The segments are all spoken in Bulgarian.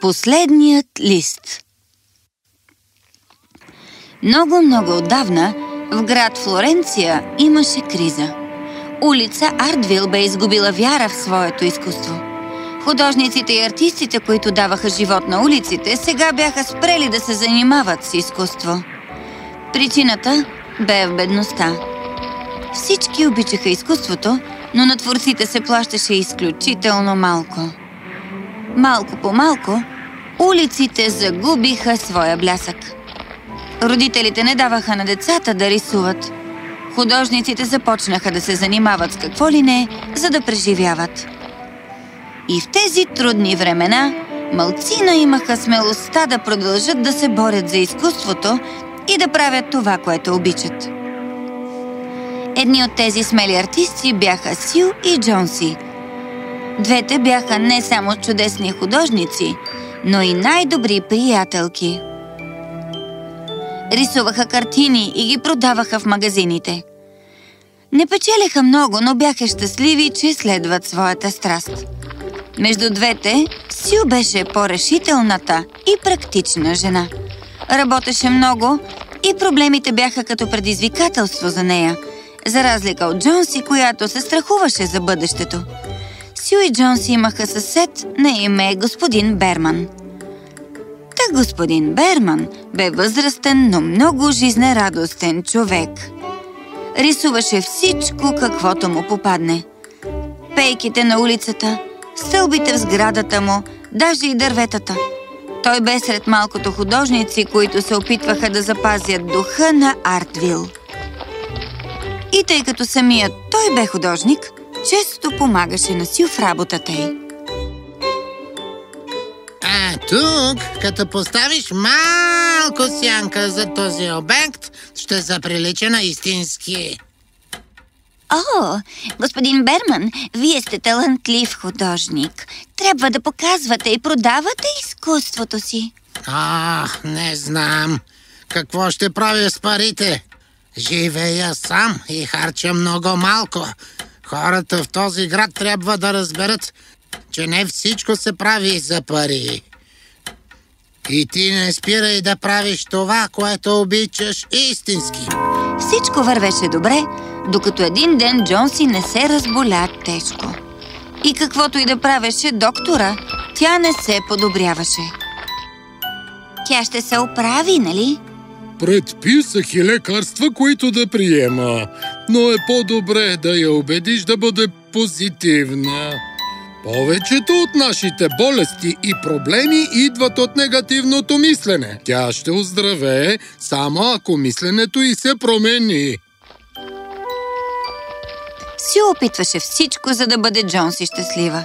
Последният лист Много-много отдавна в град Флоренция имаше криза. Улица Артвил бе изгубила вяра в своето изкуство. Художниците и артистите, които даваха живот на улиците, сега бяха спрели да се занимават с изкуство. Причината бе в бедността. Всички обичаха изкуството, но на творците се плащаше изключително малко. Малко по малко, улиците загубиха своя блясък. Родителите не даваха на децата да рисуват. Художниците започнаха да се занимават с какво ли не, за да преживяват. И в тези трудни времена, малцина имаха смелостта да продължат да се борят за изкуството и да правят това, което обичат. Едни от тези смели артисти бяха Сил и Джонси. Двете бяха не само чудесни художници, но и най-добри приятелки. Рисуваха картини и ги продаваха в магазините. Не печелиха много, но бяха щастливи, че следват своята страст. Между двете, Сил беше по-решителната и практична жена. Работеше много и проблемите бяха като предизвикателство за нея – за разлика от Джонси, която се страхуваше за бъдещето. Сю и Джонси имаха съсед на име господин Берман. Та господин Берман бе възрастен, но много жизнерадостен човек. Рисуваше всичко, каквото му попадне. Пейките на улицата, стълбите в сградата му, даже и дърветата. Той бе сред малкото художници, които се опитваха да запазят духа на Артвил. И тъй като самият той бе художник, често помагаше на Сил в работата й. А тук, като поставиш малко сянка за този обект, ще заприлича на истински. О, господин Берман, вие сте талантлив художник. Трябва да показвате и продавате изкуството си. А, не знам. Какво ще правя с парите? Живея сам и харча много малко. Хората в този град трябва да разберат, че не всичко се прави за пари. И ти не спирай да правиш това, което обичаш истински. Всичко вървеше добре, докато един ден Джонси не се разболя тежко. И каквото и да правеше доктора, тя не се подобряваше. Тя ще се оправи, нали? Предписах и лекарства, които да приема, но е по-добре да я убедиш да бъде позитивна. Повечето от нашите болести и проблеми идват от негативното мислене. Тя ще оздравее само ако мисленето й се промени. Си опитваше всичко, за да бъде Джонси щастлива.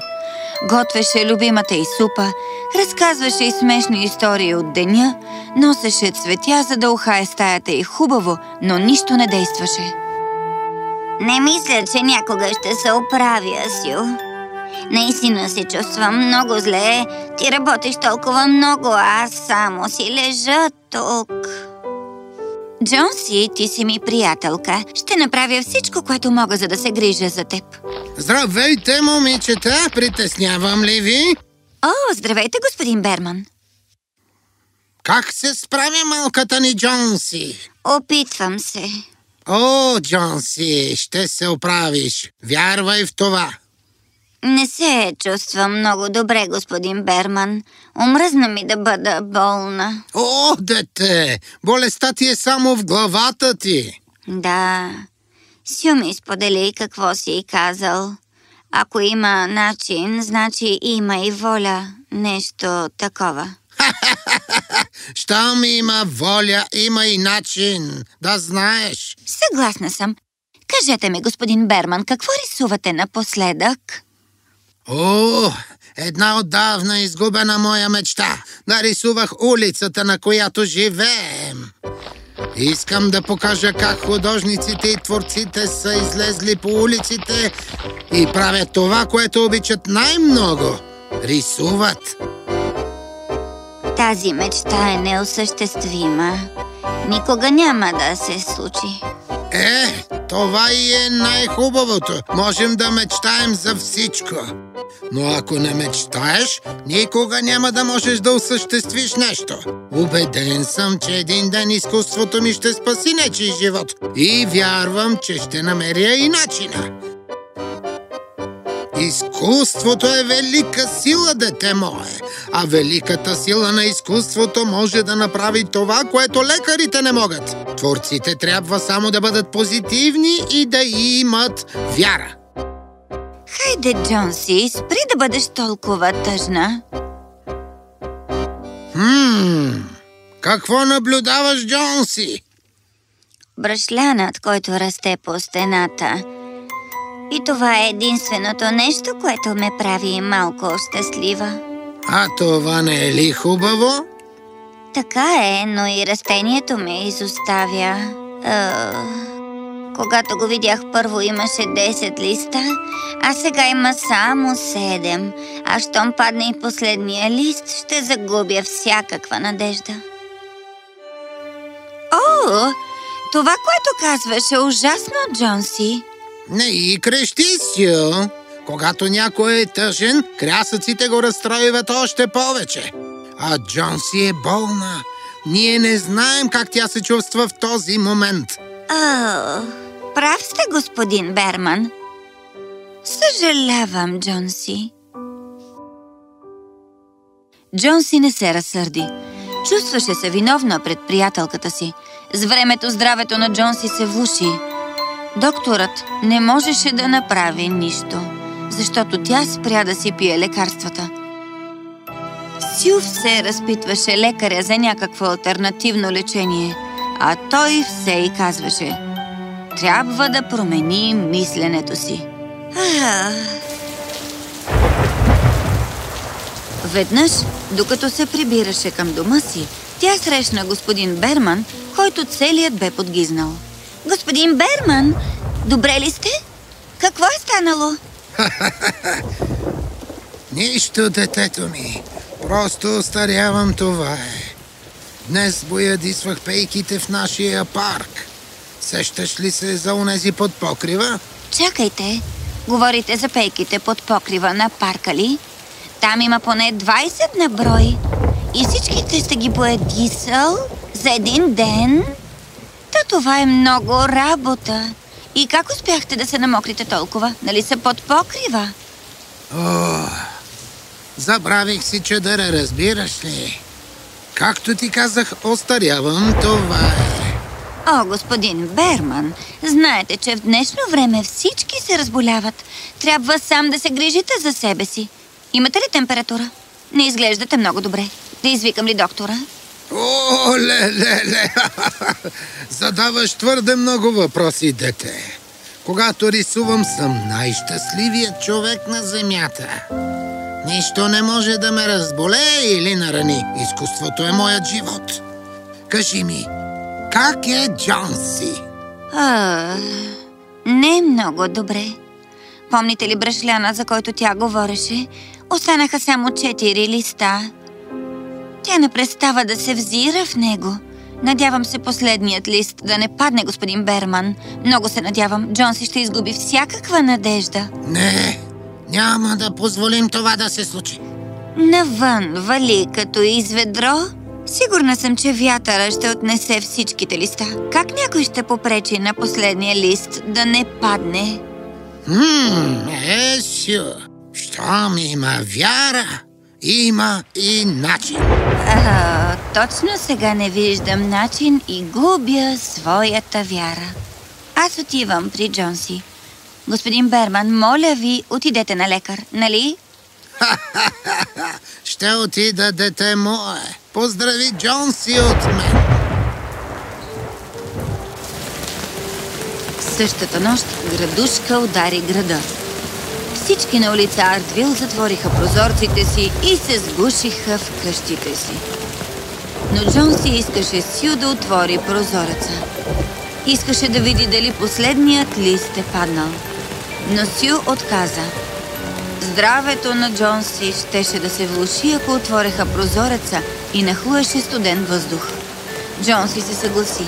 Готвеше любимата и супа, разказваше и смешни истории от деня, носеше цветя, за да ухае стаята и хубаво, но нищо не действаше. Не мисля, че някога ще се оправя, Сю. Наистина се чувствам много зле. Ти работиш толкова много, а аз само си лежа тук. Джонси, ти си ми приятелка. Ще направя всичко, което мога, за да се грижа за теб. Здравейте, момичета! Притеснявам ли ви? О, здравейте, господин Берман. Как се справя малката ни Джонси? Опитвам се. О, Джонси, ще се оправиш. Вярвай в това. Не се чувствам много добре, господин Берман. Умръзна ми да бъда болна. О, дете! Болестта ти е само в главата ти. Да. Сю ми сподели какво си и казал. Ако има начин, значи има и воля. Нещо такова. Щом има воля, има и начин. Да знаеш. Съгласна съм. Кажете ми, господин Берман, какво рисувате напоследък? О, една отдавна изгубена моя мечта. Нарисувах улицата, на която живеем. Искам да покажа как художниците и творците са излезли по улиците и правят това, което обичат най-много – рисуват. Тази мечта е неосъществима. Никога няма да се случи. Е, това и е най-хубавото. Можем да мечтаем за всичко. Но ако не мечтаеш, никога няма да можеш да осъществиш нещо. Убеден съм, че един ден изкуството ми ще спаси нечи живот. И вярвам, че ще намеря и начина. Изкуството е велика сила, дете мое. А великата сила на изкуството може да направи това, което лекарите не могат. Творците трябва само да бъдат позитивни и да имат вяра. Хайде, Джонси, спри да бъдеш толкова тъжна. Хм, какво наблюдаваш, Джонси? Бръшлянът, който расте по стената. И това е единственото нещо, което ме прави малко щастлива. А това не е ли хубаво? Така е, но и растението ме изоставя. Uh... Когато го видях първо имаше 10 листа, а сега има само 7. А щом падне и последния лист, ще загубя всякаква надежда. О, това, което казваш е ужасно, Джонси. Не и крещи си, Когато някой е тъжен, крясъците го разстроиват още повече. А Джонси е болна. Ние не знаем как тя се чувства в този момент. О, Прав сте, господин Берман. Съжалявам, Джонси. Джонси не се разсърди. Чувстваше се виновна пред приятелката си. С времето здравето на Джонси се влуши. Докторът не можеше да направи нищо, защото тя спря да си пие лекарствата. Сюв се разпитваше лекаря за някакво альтернативно лечение, а той все и казваше – трябва да промени мисленето си. Веднъж, докато се прибираше към дома си, тя срещна господин Берман, който целият бе подгизнал. Господин Берман, добре ли сте? Какво е станало? Нищо, детето ми. Просто остарявам това е. Днес боядисвах пейките в нашия парк. Сещаш ли се за унези под покрива? Чакайте, говорите за пейките под покрива на парка ли? Там има поне 20 на брой. И всичките сте ги боядисал за един ден? Това е много работа. И как успяхте да се намокрите толкова? Нали са под покрива? О, забравих си, че да разбираш ли. Както ти казах, остарявам, това е. О, господин Берман, знаете, че в днешно време всички се разболяват. Трябва сам да се грижите за себе си. Имате ли температура? Не изглеждате много добре. Да извикам ли доктора? О, ле, ле, ле! Задаваш твърде много въпроси, дете. Когато рисувам, съм най-щастливият човек на земята. Нищо не може да ме разболее или нарани. Изкуството е моят живот. Кажи ми, как е Джонси? А, не много добре. Помните ли брашляна, за който тя говореше? Останаха само четири листа. Тя не престава да се взира в него. Надявам се последният лист да не падне, господин Берман. Много се надявам. Джонси ще изгуби всякаква надежда. Не, няма да позволим това да се случи. Навън вали като изведро Сигурна съм, че вятъра ще отнесе всичките листа. Как някой ще попречи на последния лист да не падне? Хм, есю, щом има вяра, има и начин. А, точно сега не виждам начин и губя своята вяра. Аз отивам при Джонси. Господин Берман, моля ви, отидете на лекар, нали? Ще отида, дете мое. Поздрави Джонси от мен. Същата нощ градушка удари града. Всички на улица Артвил затвориха прозорците си и се сгушиха в къщите си. Но Джонси искаше Сю да отвори прозореца. Искаше да види дали последният лист е паднал. Но Сю отказа. Здравето на Джонси щеше да се влуши, ако отвореха прозореца и нахлуеше студен въздух. Джонси се съгласи.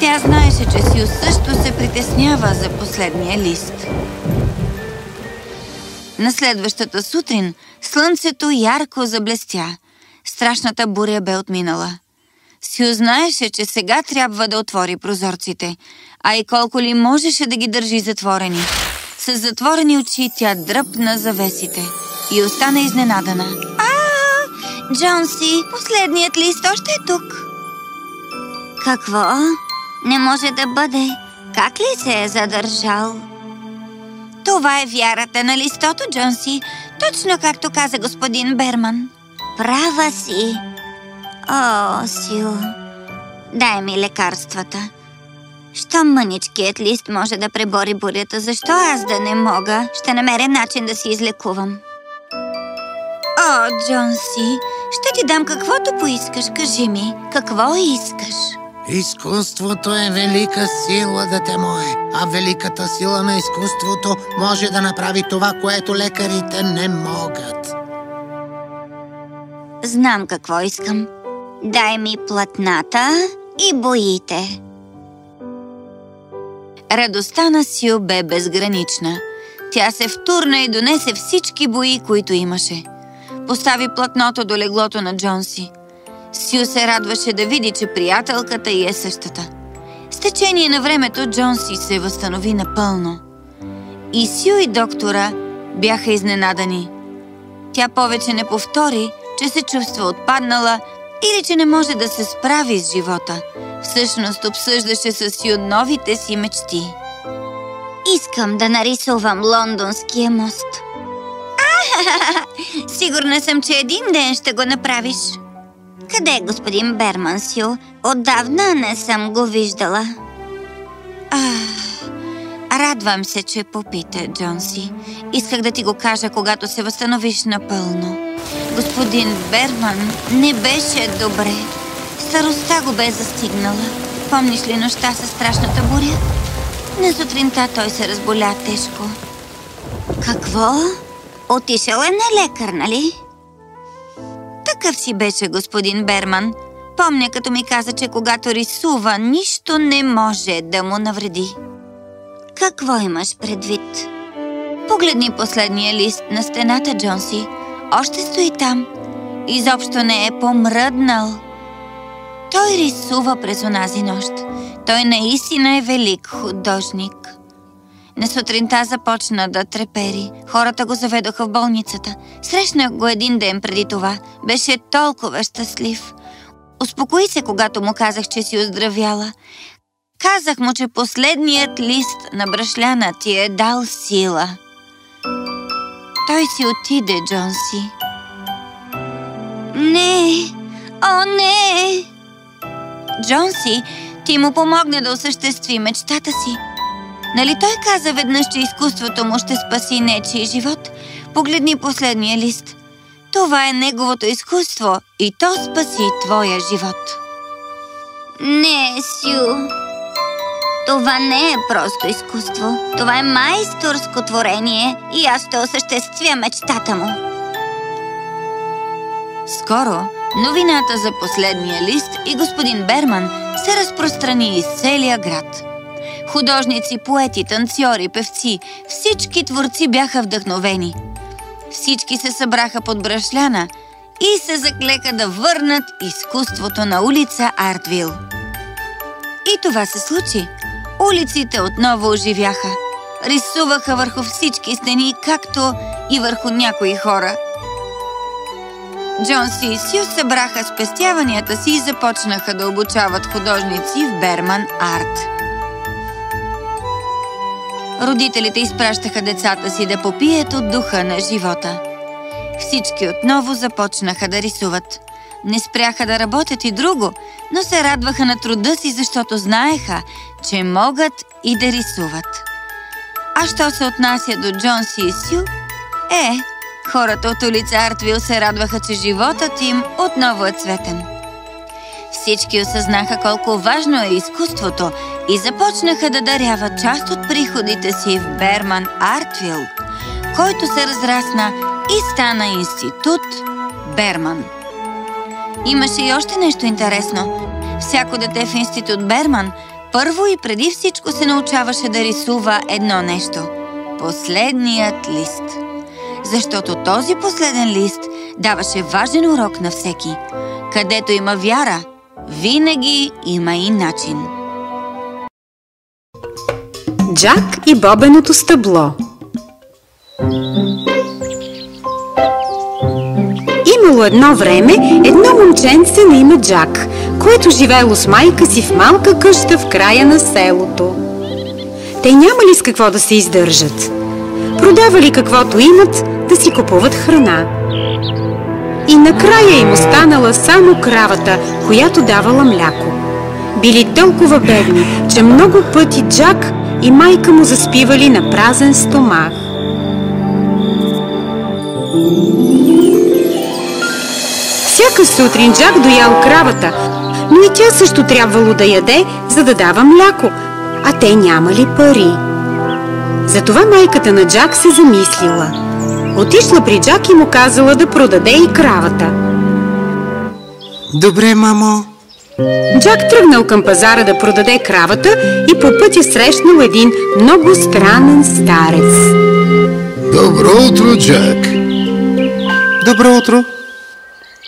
Тя знаеше, че Сю също се притеснява за последния лист. На следващата сутрин слънцето ярко заблестя. Страшната буря бе отминала. Сю знаеше, че сега трябва да отвори прозорците, а и колко ли можеше да ги държи затворени. С затворени очи тя дръпна завесите и остана изненадана. А, Джонси, последният лист още е тук. Какво? Не може да бъде. Как ли се е задържал? Това е вярата на листото, Джонси, точно както каза господин Берман. Права си. О, Сю, дай ми лекарствата. Що мъничкият лист може да пребори бурята, защо аз да не мога? Ще намеря начин да си излекувам. О, Джонси, ще ти дам каквото поискаш, кажи ми. Какво искаш? Изкуството е велика сила, дете мое, а великата сила на изкуството може да направи това, което лекарите не могат. Знам какво искам. Дай ми платната и боите. Радостта на Сю бе безгранична. Тя се втурна и донесе всички бои, които имаше. Постави платното до леглото на Джонси. Сю се радваше да види, че приятелката й е същата. С течение на времето Джонси се възстанови напълно. И Сю и доктора бяха изненадани. Тя повече не повтори, че се чувства отпаднала или че не може да се справи с живота. Всъщност обсъждаше с Сю новите си мечти. Искам да нарисувам лондонския мост. Сигурна съм, че един ден ще го направиш. Къде е господин Берман, Сю? Отдавна не съм го виждала. Радвам се, че попита, Джонси. Исках да ти го кажа, когато се възстановиш напълно. Господин Берман не беше добре. Старостта го бе застигнала. Помниш ли нощта със страшната буря? На сутринта той се разболя тежко. Какво? Отишъл е на лекар, нали? Такъв си беше господин Берман. Помня, като ми каза, че когато рисува, нищо не може да му навреди. Какво имаш предвид? Погледни последния лист на стената, Джонси. Още стои там. Изобщо не е помръднал. Той рисува през онази нощ. Той наистина е велик художник. На сутринта започна да трепери. Хората го заведоха в болницата. Срещнах го един ден преди това. Беше толкова щастлив. Успокои се, когато му казах, че си оздравяла. Казах му, че последният лист на брашляна ти е дал сила. Той си отиде, Джонси. Не! О, не! Джонси, ти му помогне да осъществи мечтата си. Нали той каза веднъж, че изкуството му ще спаси нечи живот? Погледни последния лист. Това е неговото изкуство и то спаси твоя живот. Не, Сю. Това не е просто изкуство. Това е майсторско творение и аз ще осъществя мечтата му. Скоро новината за последния лист и господин Берман се разпространи из целия град. Художници, поети, танцори, певци, всички творци бяха вдъхновени. Всички се събраха под брашляна и се заклека да върнат изкуството на улица Артвил. И това се случи. Улиците отново оживяха. Рисуваха върху всички стени, както и върху някои хора. Джонси и Сю събраха спестяванията си и започнаха да обучават художници в Берман Арт. Родителите изпращаха децата си да попият от духа на живота. Всички отново започнаха да рисуват. Не спряха да работят и друго, но се радваха на труда си, защото знаеха, че могат и да рисуват. А що се отнася до Джонси и Сю? Е, хората от улица Артвил се радваха, че животът им отново е цветен. Всички осъзнаха колко важно е изкуството и започнаха да даряват част от приходите си в Берман Артвил, който се разрасна и стана институт Берман. Имаше и още нещо интересно. Всяко дете в институт Берман първо и преди всичко се научаваше да рисува едно нещо – последният лист. защото този последен лист даваше важен урок на всеки. Където има вяра, винаги има и начин. Джак и бобеното стъбло Имало едно време едно момченце на име Джак, което живеело с майка си в малка къща в края на селото. Те нямали с какво да се издържат. Продавали каквото имат, да си купуват храна. И накрая им останала само кравата, която давала мляко. Били толкова бедни, че много пъти Джак и майка му заспивали на празен стомах. Всяка сутрин Джак доял кравата, но и тя също трябвало да яде, за да дава мляко, а те нямали пари. Затова майката на Джак се замислила. Отишла при Джак и му казала да продаде и кравата. Добре, мамо. Джак тръгнал към пазара да продаде кравата и по пътя срещнал един много странен старец. Добро утро, Джак. Добро утро.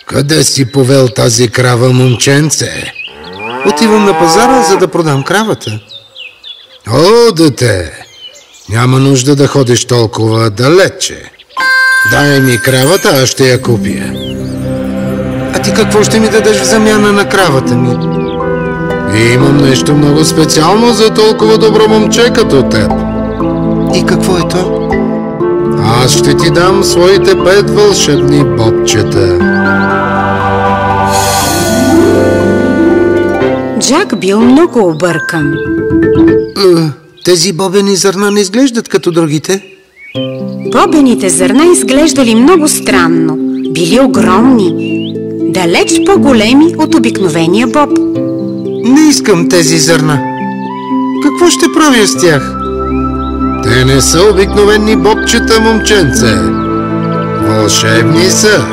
Къде си повел тази крава, момченце? Отивам на пазара, за да продам кравата. О, дете! Няма нужда да ходиш толкова далече. Дай ми кравата, аз ще я купя. А ти какво ще ми дадеш в замяна на кравата ми? И имам нещо много специално за толкова добро момче като теб. И какво е то? Аз ще ти дам своите пет вълшебни бобчета. Джак бил много объркан. Е, тези бобени зърна не изглеждат като другите. Бобените зърна изглеждали много странно. Били огромни, далеч по-големи от обикновения боб. Не искам тези зърна. Какво ще правя с тях? Те не са обикновени бобчета, момченце. Вълшебни са.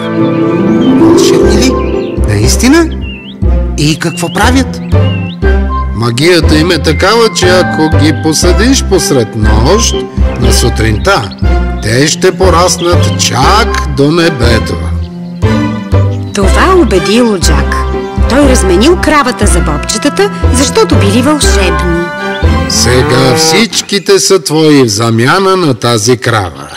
Вълшебни ли? Наистина? И какво правят? Магията им е такава, че ако ги посадиш посред нощ на сутринта, те ще пораснат чак до небето. Това убедило Джак. Той разменил кравата за бобчетата, защото били вълшебни. Сега всичките са твои в замяна на тази крава.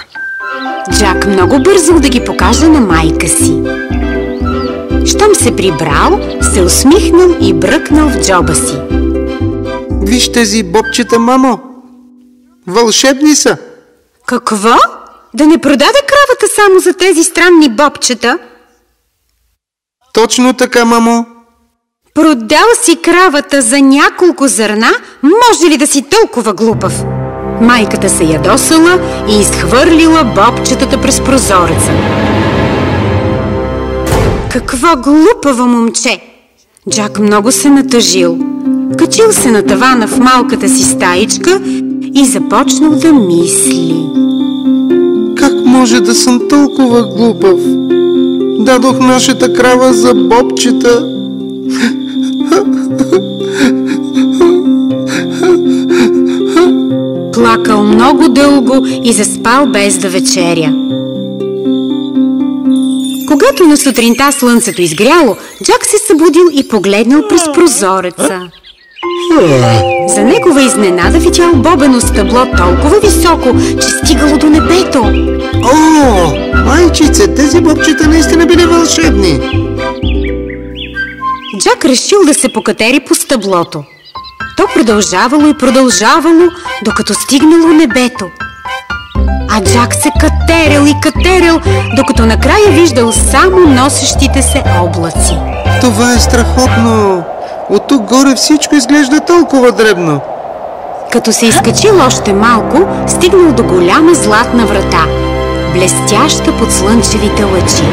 Джак много бързал да ги покаже на майка си. Щом се прибрал, се усмихнал и бръкнал в джоба си. Виж тези бобчета, мамо. Вълшебни са. Какво? Да не продаде кравата само за тези странни бобчета? Точно така, мамо. Продал си кравата за няколко зърна? Може ли да си толкова глупав? Майката се ядосала и изхвърлила бобчетата през прозореца. Какво глупаво момче! Джак много се натъжил. Качил се на тавана в малката си стаичка и започнал да мисли. Може да съм толкова глупав? Дадох нашата крава за бобчета. Плакал много дълго и заспал без да вечеря. Когато на сутринта слънцето изгряло, Джак се събудил и погледнал през прозореца. За негова изненада видял бобено стъбло толкова високо, че стигало до небето. О, майчице, тези бобчета наистина били вълшебни. Джак решил да се покатери по стъблото. То продължавало и продължавало, докато стигнало небето. А Джак се катерил и катерил, докато накрая виждал само носещите се облаци. Това е страхотно. От тук горе всичко изглежда толкова дребно. Като се изкачил още малко, стигнал до голяма златна врата, блестяща под слънчевите лъчи.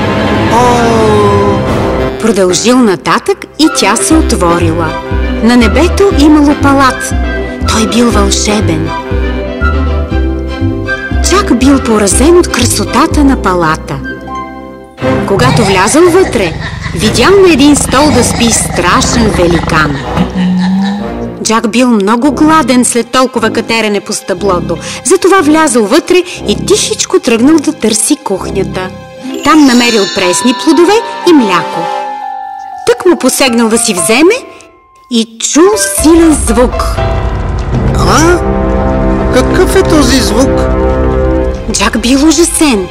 О, Продължил нататък и тя се отворила. На небето имало палат. Той бил вълшебен. Чак бил поразен от красотата на палата. Когато влязъл вътре, видял на един стол да спи страшен великан. Джак бил много гладен след толкова катерене по стъблото, затова влязъл вътре и тишичко тръгнал да търси кухнята. Там намерил пресни плодове и мляко. Тък му посегнал да си вземе и чул силен звук. А? Какъв е този звук? Джак бил ужасен.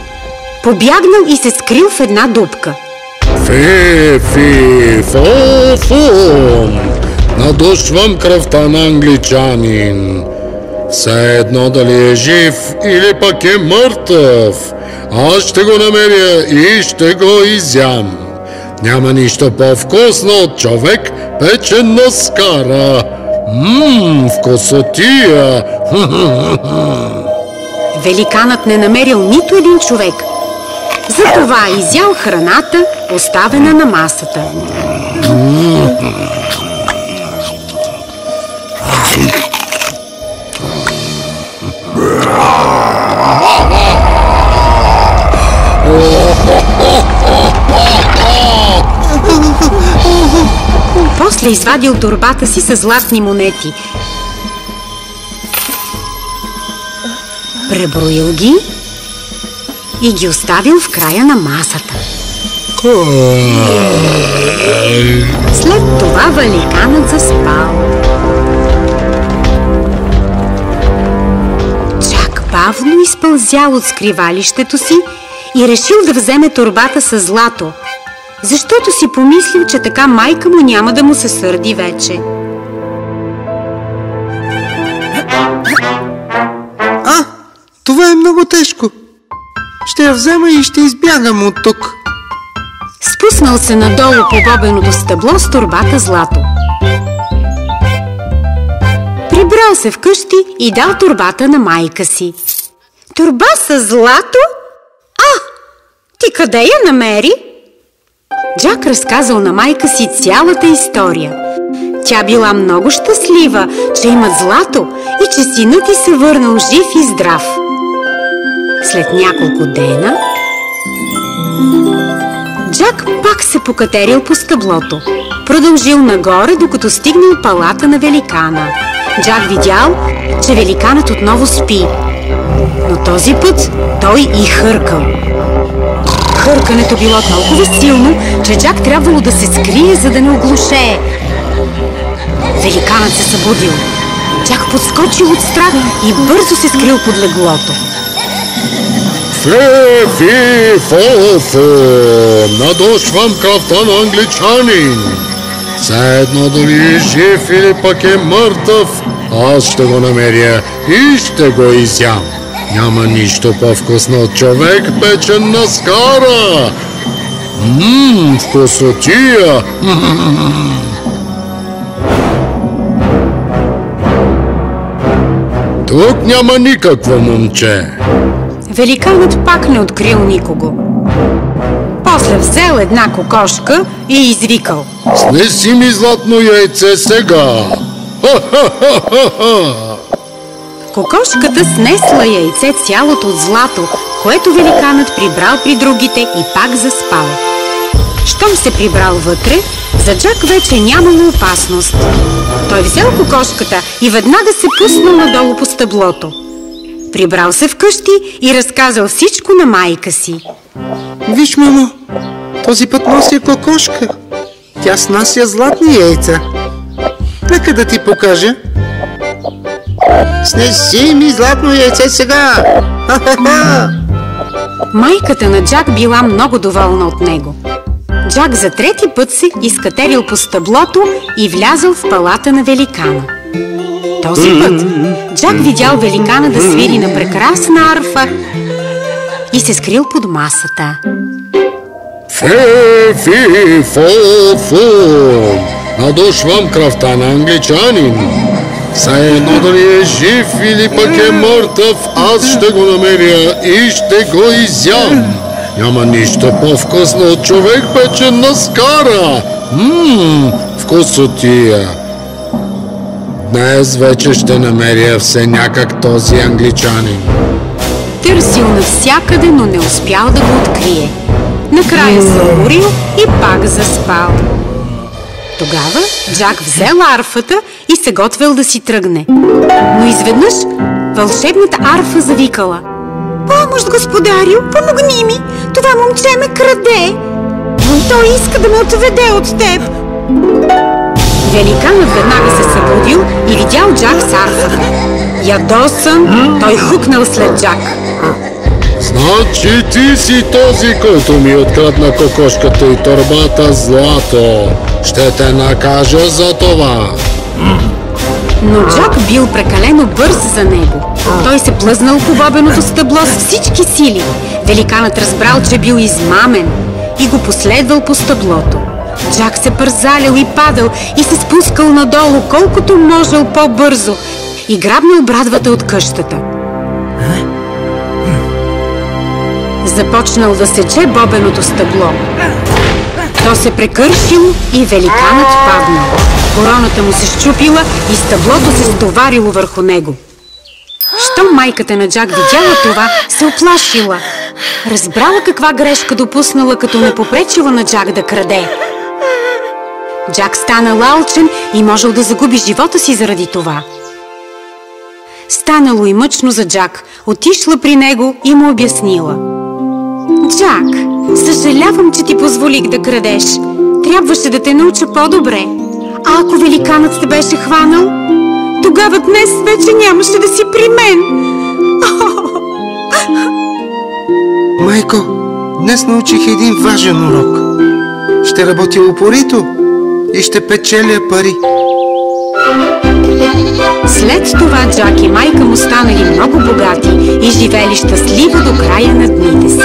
Побягнал и се скрил в една дупка. Фи, Надушвам кръвта на англичанин. Все едно дали е жив или пък е мъртъв. Аз ще го намеря и ще го изям. Няма нищо по-вкусно от човек печен на скара. Ммм, вкусотия! Великанът не намерил нито един човек. Затова изял храната, оставена на масата. После извадил турбата си с златни монети. Преброил ги и ги оставил в края на масата. След това великанът заспал. Бавно изпълзял от скривалището си и решил да вземе турбата с злато, защото си помислил, че така майка му няма да му се сърди вече. А, това е много тежко. Ще я взема и ще избягам от тук. Спуснал се надолу по бобеното стъбло с турбата злато. Прибрал се вкъщи и дал турбата на майка си. Турба с злато? А, ти къде я намери? Джак разказал на майка си цялата история. Тя била много щастлива, че имат злато и че синът ти се върнал жив и здрав. След няколко дена Джак пак се покатерил по стъблото. Продължил нагоре, докато стигнал палата на великана. Джак видял, че великанът отново спи. Но този път той и хъркал. Хъркането било толкова силно, че Джак трябвало да се скрие, за да не оглушее. Великанът се събудил. Джак подскочил от страх и бързо се скрил под леглото. Фе, фи, фо, фо, надушвам кръвта на англичанин. Все едно дали е жив или пък е мъртъв, аз ще го намеря и ще го изям. Няма нищо по-вкусно от човек печен на скара. Ммм, вкусотия! Тук няма никакво момче. Великанът пак не открил никого. После взел една кокошка и извикал. Снеси ми златно яйце сега! Ха-ха-ха-ха! Кокошката снесла яйце цялото от злато, което великанът прибрал при другите и пак заспал. Щом се прибрал вътре, за Джак вече нямало опасност. Той взел кокошката и веднага се пуснал надолу по стъблото. Прибрал се вкъщи и разказал всичко на майка си. Виж, мамо, този път нося кокошка. Тя снася златни яйца. Нека да ти покажа. Снеси ми златно яйце сега! Ха-ха-ха! Майката на Джак била много доволна от него. Джак за трети път се изкатерил по стъблото и влязъл в палата на великана. Този път Джак видял великана да свири на прекрасна арфа и се скрил под масата. Фе, фи, фо, фу! Надушвам кръвта на англичанин. Все едно дали е жив или пък е мъртъв, аз ще го намеря и ще го изям. Няма нищо по-вкусно от човек печен на скара. Ммм, вкусотия. Днес вече ще намеря все някак този англичанин. Търсил навсякъде, но не успял да го открие. Накрая се уморил и пак заспал. Тогава Джак взел арфата и се готвил да си тръгне. Но изведнъж вълшебната арфа завикала. Помощ, господарю, помогни ми! Това момче ме краде! Той иска да ме отведе от теб! Великанът веднага се събудил и видял Джак с арфата. Ядосан, той хукнал след Джак. Значи ти си този, който ми открадна кокошката и торбата злато. Ще те накажа за това. Но Джак бил прекалено бърз за него. Той се плъзнал по бобеното стъбло с всички сили. Великанът разбрал, че бил измамен и го последвал по стъблото. Джак се пързалял и падал и се спускал надолу, колкото можел по-бързо и грабнал брадвата от къщата. Започнал да сече бобеното стъбло. То се прекършило и великанът паднал. Короната му се щупила и стъблото се стоварило върху него. Щом майката на Джак видяла това, се оплашила. Разбрала каква грешка допуснала, като не попречила на Джак да краде. Джак стана лалчен и можел да загуби живота си заради това. Станало и мъчно за Джак, отишла при него и му обяснила. Джак, съжалявам, че ти позволих да крадеш. Трябваше да те науча по-добре. А ако великанът те беше хванал, тогава днес вече нямаше да си при мен. Майко, днес научих един важен урок. Ще работя упорито и ще печеля пари. След това Джак и майка му станали много богати и живели щастливо до края на дните си.